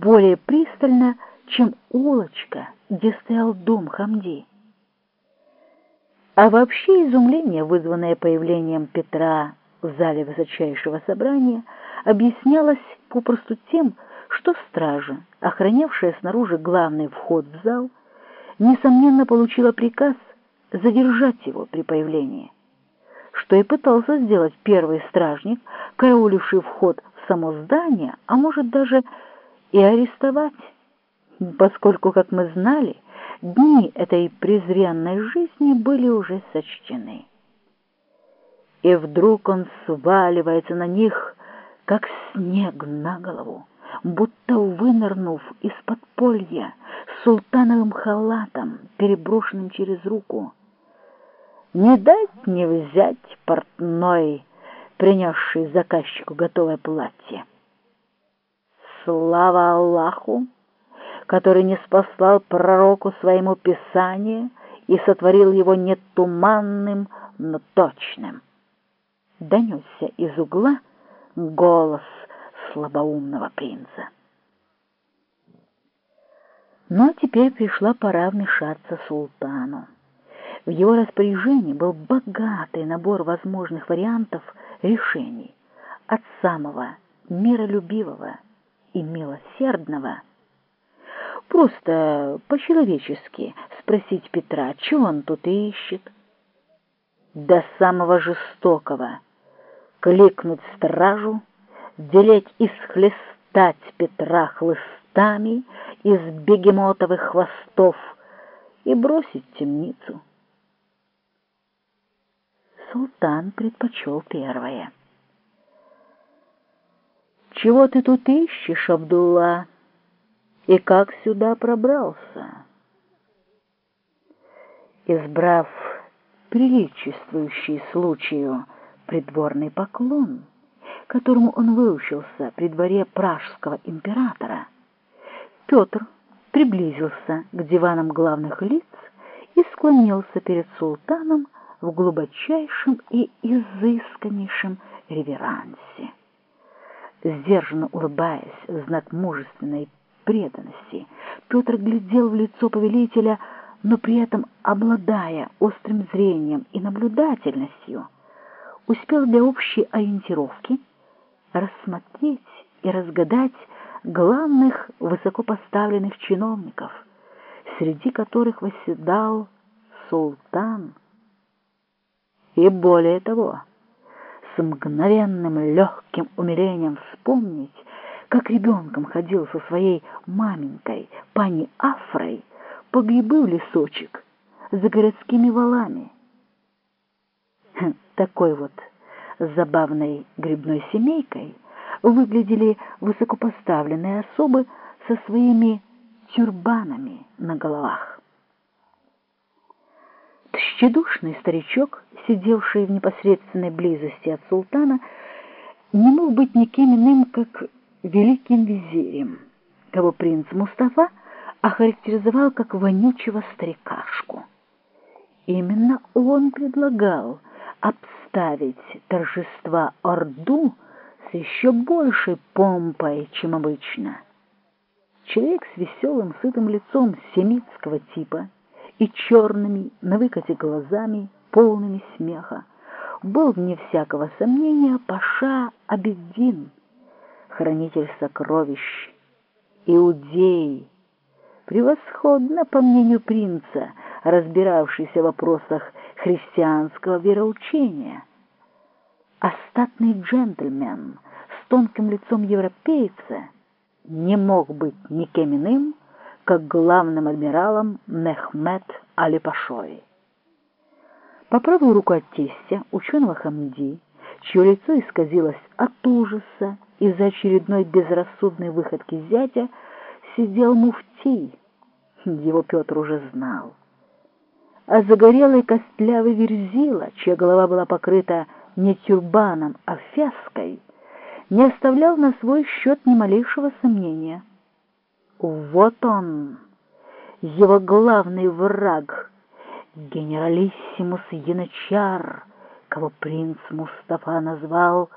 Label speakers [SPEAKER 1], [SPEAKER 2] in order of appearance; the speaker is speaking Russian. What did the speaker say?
[SPEAKER 1] более пристально, чем улочка, где стоял дом Хамди. А вообще изумление, вызванное появлением Петра в зале высочайшего собрания, объяснялось попросту тем, что стража, охранявшая снаружи главный вход в зал, несомненно получила приказ задержать его при появлении, что и пытался сделать первый стражник, карауливший вход в само здание, а может даже и арестовать, поскольку, как мы знали, дни этой презренной жизни были уже сочтены. И вдруг он сваливается на них, как снег на голову, будто вынырнув из подполья султановым халатом, переброшенным через руку. Не дать не взять портной, принесший заказчику готовое платье. Слава Аллаху, который не спаслал пророку своему Писание и сотворил его не туманным, но точным. Донесся из угла голос слабоумного принца. Но теперь пришла пора вмешаться султану. В его распоряжении был богатый набор возможных вариантов решений, от самого миролюбивого и милосердного, просто по-человечески спросить Петра, чего он тут ищет, до самого жестокого, кликнуть стражу, делеть и схлестать Петра хлыстами из бегемотовых хвостов и бросить темницу. Султан предпочел первое. «Чего ты тут ищешь, Абдулла? И как сюда пробрался?» Избрав приличествующий случаю придворный поклон, которому он выучился при дворе пражского императора, Петр приблизился к диванам главных лиц и склонился перед султаном в глубочайшем и изысканнейшем реверансе. Сдержанно улыбаясь знак мужественной преданности, Петр глядел в лицо повелителя, но при этом, обладая острым зрением и наблюдательностью, успел для общей ориентировки рассмотреть и разгадать главных высокопоставленных чиновников, среди которых восседал султан. И более того, мгновенным легким умилением вспомнить, как ребенком ходил со своей маменькой, пани Афрой, по грибы в лесочек за городскими валами. Хм, такой вот забавной грибной семейкой выглядели высокопоставленные особы со своими тюрбанами на головах. Тщедушный старичок, сидевший в непосредственной близости от султана, не мог быть никем иным, как великим визирем, кого принц Мустафа охарактеризовал как вонючего старикашку. Именно он предлагал обставить торжества Орду с еще большей помпой, чем обычно. Человек с веселым, сытым лицом семитского типа — и черными на выкате глазами, полными смеха, был, вне всякого сомнения, Паша Абеддин, хранитель сокровищ, иудей, превосходно, по мнению принца, разбиравшийся в вопросах христианского вероучения. Остатный джентльмен с тонким лицом европейца не мог быть никем иным, как главным адмиралом Мехмед Али-Пашой. По правую руку от тестя, ученого Хамди, чье лицо исказилось от ужаса из-за очередной безрассудной выходки зятя, сидел муфтий, его Петр уже знал. А загорелый костлявый верзила, чья голова была покрыта не тюрбаном, а феской, не оставлял на свой счет ни малейшего сомнения — вот он, его главный враг, генералиссимус Янычар, кого принц Мустафа назвал